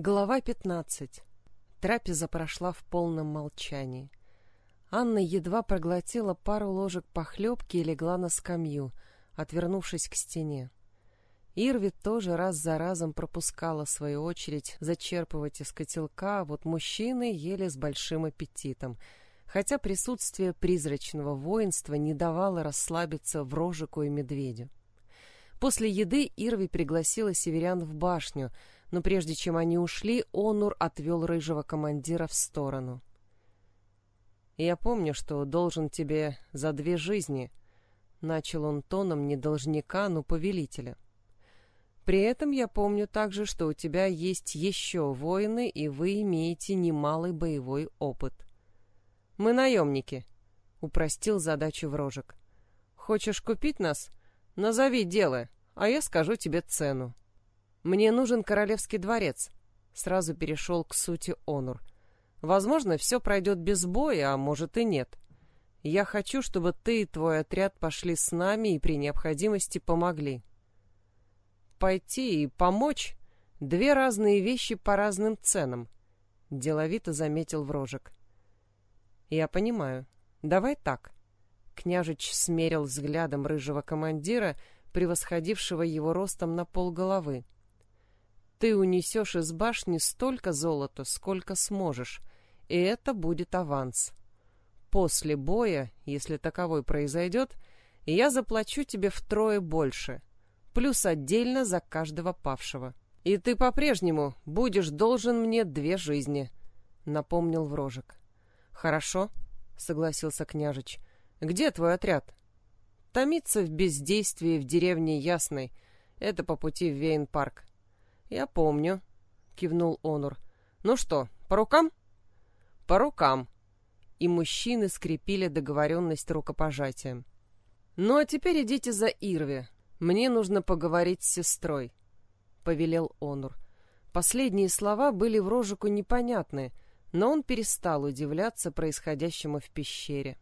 Глава 15. Трапеза прошла в полном молчании. Анна едва проглотила пару ложек похлебки и легла на скамью, отвернувшись к стене. Ирви тоже раз за разом пропускала свою очередь зачерпывать из котелка, а вот мужчины ели с большим аппетитом, хотя присутствие призрачного воинства не давало расслабиться в рожику и медведю. После еды Ирви пригласила северян в башню — но прежде чем они ушли, Онур отвел рыжего командира в сторону. «Я помню, что должен тебе за две жизни», — начал он тоном не должника, но повелителя. «При этом я помню также, что у тебя есть еще воины, и вы имеете немалый боевой опыт». «Мы наемники», — упростил задачу Врожек. «Хочешь купить нас? Назови дело, а я скажу тебе цену». «Мне нужен королевский дворец», — сразу перешел к сути Онур. «Возможно, все пройдет без боя, а может и нет. Я хочу, чтобы ты и твой отряд пошли с нами и при необходимости помогли». «Пойти и помочь — две разные вещи по разным ценам», — деловито заметил Врожек. «Я понимаю. Давай так». Княжич смерил взглядом рыжего командира, превосходившего его ростом на полголовы. Ты унесешь из башни столько золота, сколько сможешь, и это будет аванс. После боя, если таковой произойдет, я заплачу тебе втрое больше, плюс отдельно за каждого павшего. И ты по-прежнему будешь должен мне две жизни, — напомнил Врожек. — Хорошо, — согласился княжич. — Где твой отряд? — Томиться в бездействии в деревне Ясной. Это по пути в Вейн-парк. «Я помню», — кивнул Онур. «Ну что, по рукам?» «По рукам». И мужчины скрепили договоренность рукопожатием. «Ну а теперь идите за Ирви. Мне нужно поговорить с сестрой», — повелел Онур. Последние слова были в рожику непонятны, но он перестал удивляться происходящему в пещере.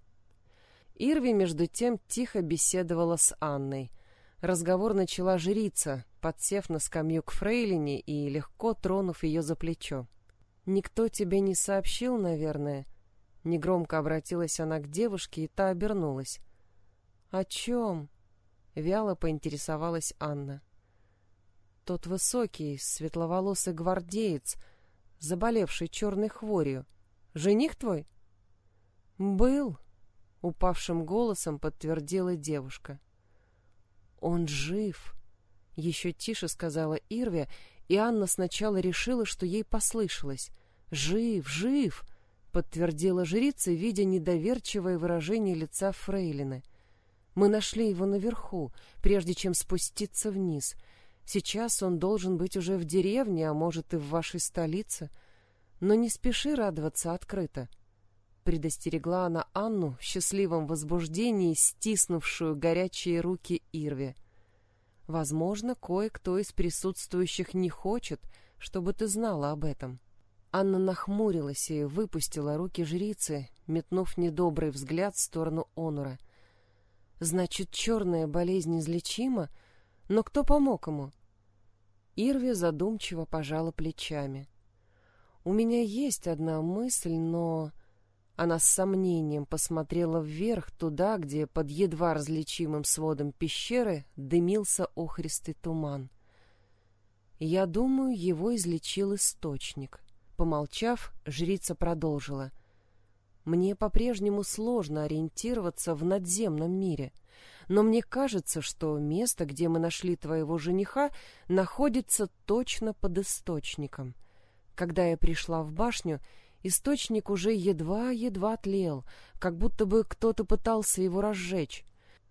Ирви, между тем, тихо беседовала с Анной. Разговор начала жрица, подсев на скамью к фрейлине и легко тронув ее за плечо. «Никто тебе не сообщил, наверное?» Негромко обратилась она к девушке, и та обернулась. «О чем?» — вяло поинтересовалась Анна. «Тот высокий, светловолосый гвардеец, заболевший черной хворью. Жених твой?» «Был», — упавшим голосом подтвердила девушка. «Он жив», еще тише сказала Ирве, и Анна сначала решила, что ей послышалось. «Жив, жив!» — подтвердила жрица, видя недоверчивое выражение лица Фрейлины. «Мы нашли его наверху, прежде чем спуститься вниз. Сейчас он должен быть уже в деревне, а может и в вашей столице. Но не спеши радоваться открыто». Предостерегла она Анну в счастливом возбуждении, стиснувшую горячие руки Ирве. — Возможно, кое-кто из присутствующих не хочет, чтобы ты знала об этом. Анна нахмурилась и выпустила руки жрицы, метнув недобрый взгляд в сторону Онура. Значит, черная болезнь излечима? Но кто помог ему? Ирви задумчиво пожала плечами. У меня есть одна мысль, но... Она с сомнением посмотрела вверх, туда, где под едва различимым сводом пещеры дымился охристый туман. «Я думаю, его излечил источник». Помолчав, жрица продолжила. «Мне по-прежнему сложно ориентироваться в надземном мире, но мне кажется, что место, где мы нашли твоего жениха, находится точно под источником. Когда я пришла в башню, Источник уже едва-едва тлел, как будто бы кто-то пытался его разжечь.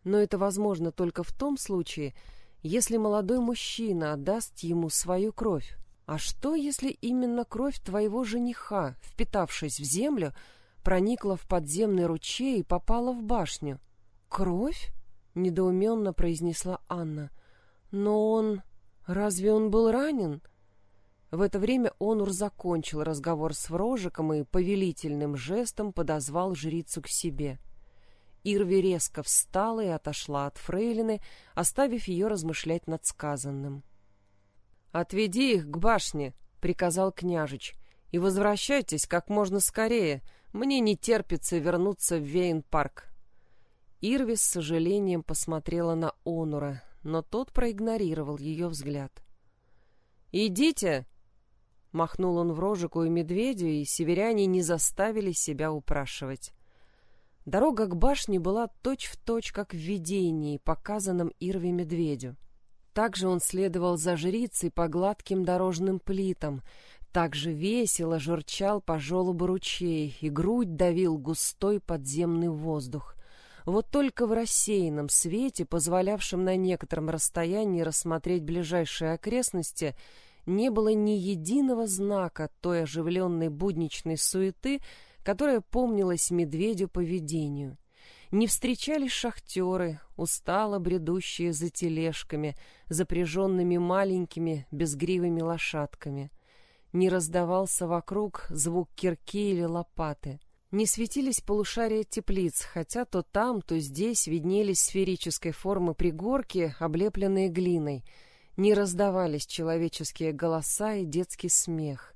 Но это возможно только в том случае, если молодой мужчина отдаст ему свою кровь. А что, если именно кровь твоего жениха, впитавшись в землю, проникла в подземный ручей и попала в башню? «Кровь?» — недоуменно произнесла Анна. «Но он... Разве он был ранен?» В это время Онур закончил разговор с Врожиком и повелительным жестом подозвал жрицу к себе. Ирви резко встала и отошла от фрейлины, оставив ее размышлять над сказанным. «Отведи их к башне», — приказал княжич, — «и возвращайтесь как можно скорее. Мне не терпится вернуться в Вейн-парк». Ирви с сожалением посмотрела на Онура, но тот проигнорировал ее взгляд. «Идите!» — махнул он в рожику и медведю, и северяне не заставили себя упрашивать. Дорога к башне была точь-в-точь, точь, как в видении, показанном Ирве медведю. Также он следовал за жрицей по гладким дорожным плитам, также весело журчал по желобу ручей, и грудь давил густой подземный воздух. Вот только в рассеянном свете, позволявшем на некотором расстоянии рассмотреть ближайшие окрестности, не было ни единого знака той оживленной будничной суеты, которая помнилась медведю по видению. Не встречались шахтеры, устало бредущие за тележками, запряженными маленькими безгривыми лошадками. Не раздавался вокруг звук кирки или лопаты. Не светились полушария теплиц, хотя то там, то здесь виднелись сферической формы пригорки, облепленные глиной. Не раздавались человеческие голоса и детский смех.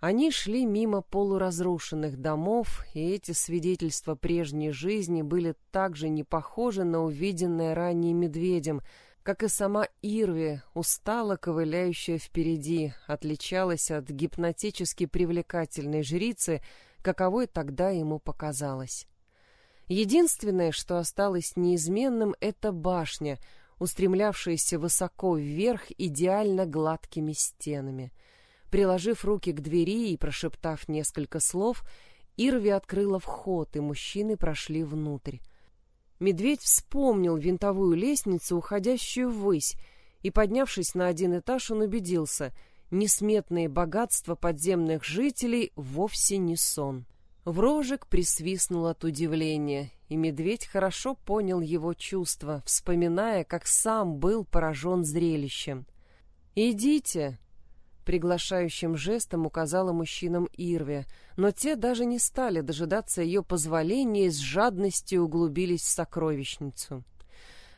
Они шли мимо полуразрушенных домов, и эти свидетельства прежней жизни были также не похожи на увиденное ранее медведем, как и сама Ирви, устало ковыляющая впереди, отличалась от гипнотически привлекательной жрицы, каковой тогда ему показалось. Единственное, что осталось неизменным, это башня, устремлявшаяся высоко вверх идеально гладкими стенами. Приложив руки к двери и прошептав несколько слов, Ирви открыла вход, и мужчины прошли внутрь. Медведь вспомнил винтовую лестницу, уходящую ввысь, и, поднявшись на один этаж, он убедился — несметные богатства подземных жителей вовсе не сон. Врожек присвистнул от удивления, и медведь хорошо понял его чувства, вспоминая, как сам был поражен зрелищем. «Идите!» — приглашающим жестом указала мужчинам Ирве, но те даже не стали дожидаться ее позволения и с жадностью углубились в сокровищницу.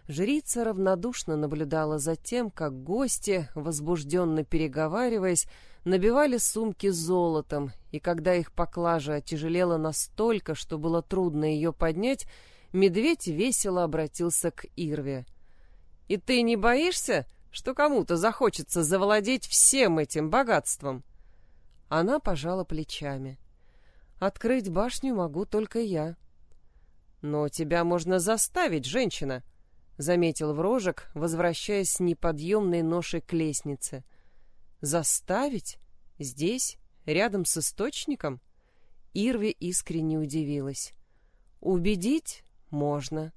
Жрица равнодушно наблюдала за тем, как гости, возбужденно переговариваясь, набивали сумки золотом, и когда их поклажа отяжелела настолько, что было трудно ее поднять, медведь весело обратился к Ирве. «И ты не боишься, что кому-то захочется завладеть всем этим богатством?» Она пожала плечами. «Открыть башню могу только я». «Но тебя можно заставить, женщина», — заметил Врожек, возвращаясь с неподъемной ношей к лестнице. «Заставить? Здесь? Рядом с источником?» Ирви искренне удивилась. «Убедить? Можно.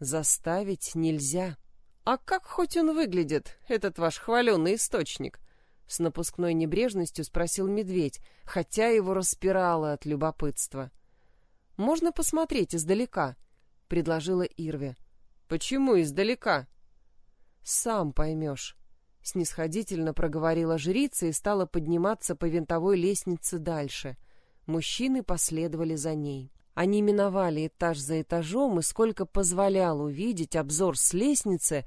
Заставить нельзя. А как хоть он выглядит, этот ваш хваленый источник?» С напускной небрежностью спросил медведь, хотя его распирало от любопытства. «Можно посмотреть издалека», — предложила Ирви. Почему издалека? Сам поймешь. Снисходительно проговорила жрица и стала подниматься по винтовой лестнице дальше. Мужчины последовали за ней. Они миновали этаж за этажом, и сколько позволял увидеть обзор с лестницы,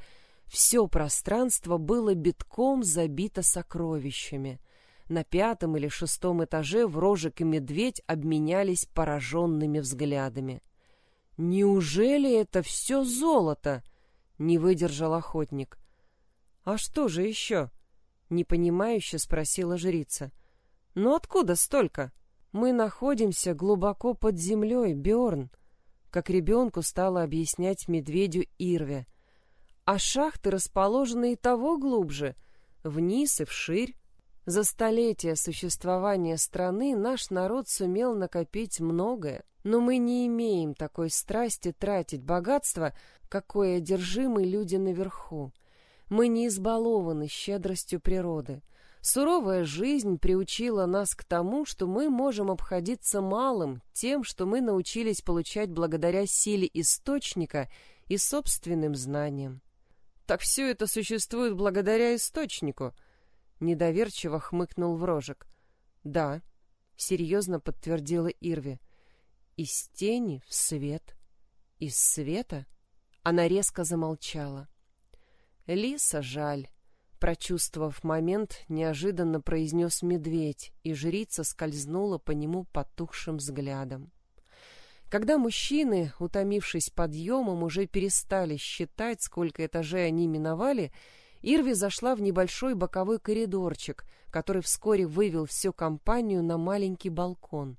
все пространство было битком забито сокровищами. На пятом или шестом этаже Врожек и Медведь обменялись пораженными взглядами. «Неужели это все золото?» — не выдержал охотник. «А что же еще?» — непонимающе спросила жрица. «Ну откуда столько? Мы находимся глубоко под землей, Бьорн», — как ребенку стала объяснять медведю Ирве. «А шахты расположены и того глубже, вниз и вширь. За столетия существования страны наш народ сумел накопить многое. Но мы не имеем такой страсти тратить богатство, какое одержимы люди наверху. Мы не избалованы щедростью природы. Суровая жизнь приучила нас к тому, что мы можем обходиться малым, тем, что мы научились получать благодаря силе источника и собственным знаниям. Так все это существует благодаря источнику, недоверчиво хмыкнул Врожек. Да, серьезно подтвердила Ирви. Из тени в свет. Из света она резко замолчала. Лиса жаль. Прочувствовав момент, неожиданно произнес медведь, и жрица скользнула по нему потухшим взглядом. Когда мужчины, утомившись подъемом, уже перестали считать, сколько этажей они миновали, Ирви зашла в небольшой боковой коридорчик, который вскоре вывел всю компанию на маленький балкон.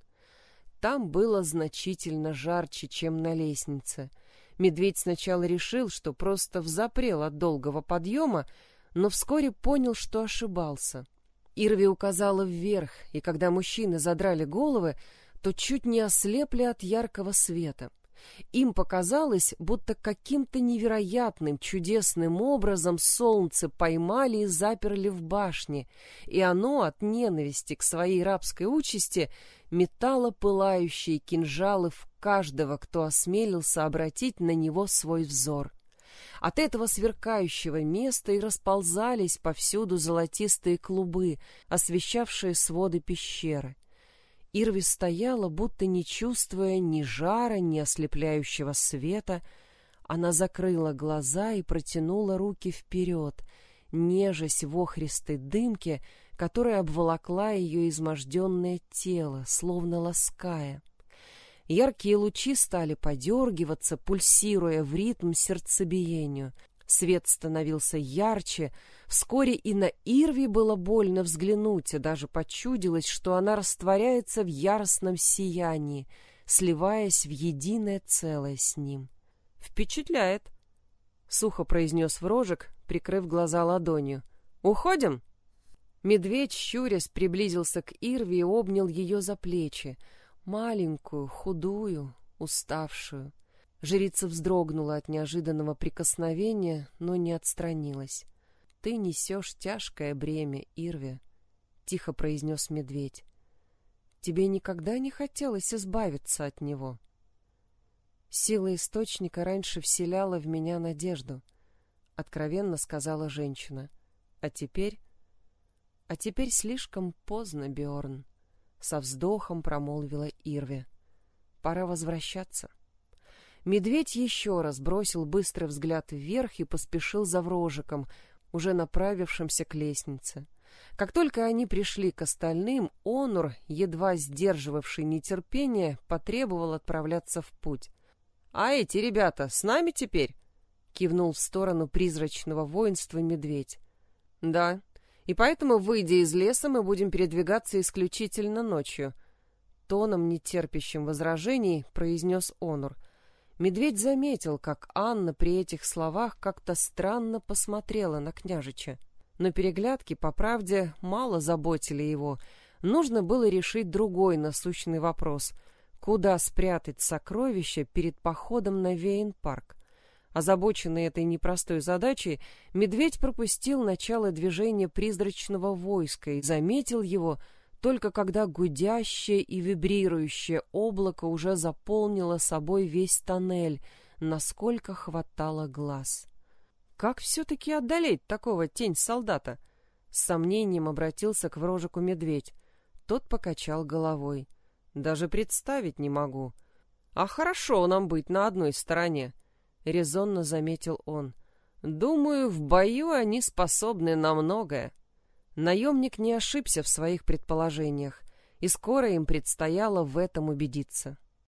Там было значительно жарче, чем на лестнице. Медведь сначала решил, что просто взапрел от долгого подъема, но вскоре понял, что ошибался. Ирви указала вверх, и когда мужчины задрали головы, то чуть не ослепли от яркого света. Им показалось, будто каким-то невероятным, чудесным образом солнце поймали и заперли в башне, и оно от ненависти к своей рабской участи метало пылающие кинжалы в каждого, кто осмелился обратить на него свой взор. От этого сверкающего места и расползались повсюду золотистые клубы, освещавшие своды пещеры. Ирви стояла, будто не чувствуя ни жара, ни ослепляющего света. Она закрыла глаза и протянула руки вперед, нежась в охристой дымке, которая обволокла ее изможденное тело, словно лаская. Яркие лучи стали подергиваться, пульсируя в ритм сердцебиению. Свет становился ярче, Вскоре и на Ирви было больно взглянуть, и даже почудилось, что она растворяется в яростном сиянии, сливаясь в единое целое с ним. «Впечатляет!» — сухо произнес Врожек, прикрыв глаза ладонью. «Уходим?» Медведь, щурясь, приблизился к Ирви и обнял ее за плечи, маленькую, худую, уставшую. Жрица вздрогнула от неожиданного прикосновения, но не отстранилась. «Ты несешь тяжкое бремя, Ирве», — тихо произнес медведь. «Тебе никогда не хотелось избавиться от него?» «Сила источника раньше вселяла в меня надежду», — откровенно сказала женщина. «А теперь...» «А теперь слишком поздно, Биорн», — со вздохом промолвила Ирве. «Пора возвращаться». Медведь еще раз бросил быстрый взгляд вверх и поспешил за врожиком, уже направившимся к лестнице. Как только они пришли к остальным, Онур, едва сдерживавший нетерпение, потребовал отправляться в путь. «А эти ребята с нами теперь?» — кивнул в сторону призрачного воинства медведь. «Да, и поэтому, выйдя из леса, мы будем передвигаться исключительно ночью», — тоном, нетерпящим возражений, произнес Онур — Медведь заметил, как Анна при этих словах как-то странно посмотрела на княжича. Но переглядки, по правде, мало заботили его. Нужно было решить другой насущный вопрос — куда спрятать сокровища перед походом на Вейн-парк. Озабоченный этой непростой задачей, медведь пропустил начало движения призрачного войска и заметил его — только когда гудящее и вибрирующее облако уже заполнило собой весь тоннель, насколько хватало глаз. Как все-таки одолеть такого тень солдата? С сомнением обратился к врожику медведь. Тот покачал головой. Даже представить не могу. А хорошо нам быть на одной стороне, резонно заметил он. Думаю, в бою они способны на многое. Наемник не ошибся в своих предположениях, и скоро им предстояло в этом убедиться.